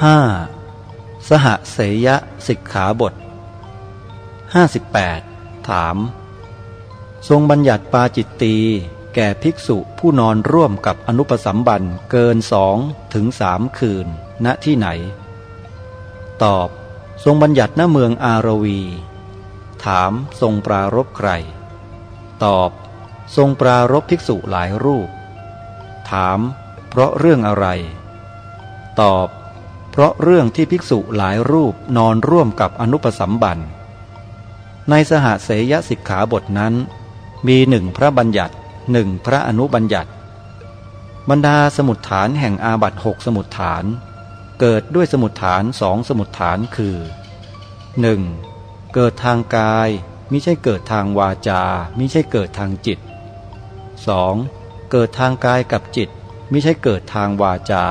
5. สหเสยะสิกขาบท 58. ถาม ทรงบัญญัติปาจิตตีแก่ภิกษุผู้นอนร่วมกับอนุปสัมบันเกินสองถึงสามคืน ณที่ไหน ตอบ ทรงบัญญัติณเมืองอารวี ถามทรงปรารบใคร ตอบ ทรงปรารบภิกษุหลายรูป ถาม เพราะเรื่องอะไร ตอบ เพราะเรื่องที่ภิกษุหลายรูปนอนร่วมกับอนุปสัมบัน ในสหเสยสิกขาบทนั้น มีหนึ่งพระบัญญัติหนึ่งพระอนุบัญญัติ บรรดาสมุดฐานแห่งอาบัตหกสมุดฐาน เกิดด้วยสมุดฐานสองสมุดฐานคือ 1. เกิดทางกายมิใช่เกิดทางวาจามิใช่เกิดทางจิต 2. เกิดทางกายกับจิตมิใช่เกิดทางวาจา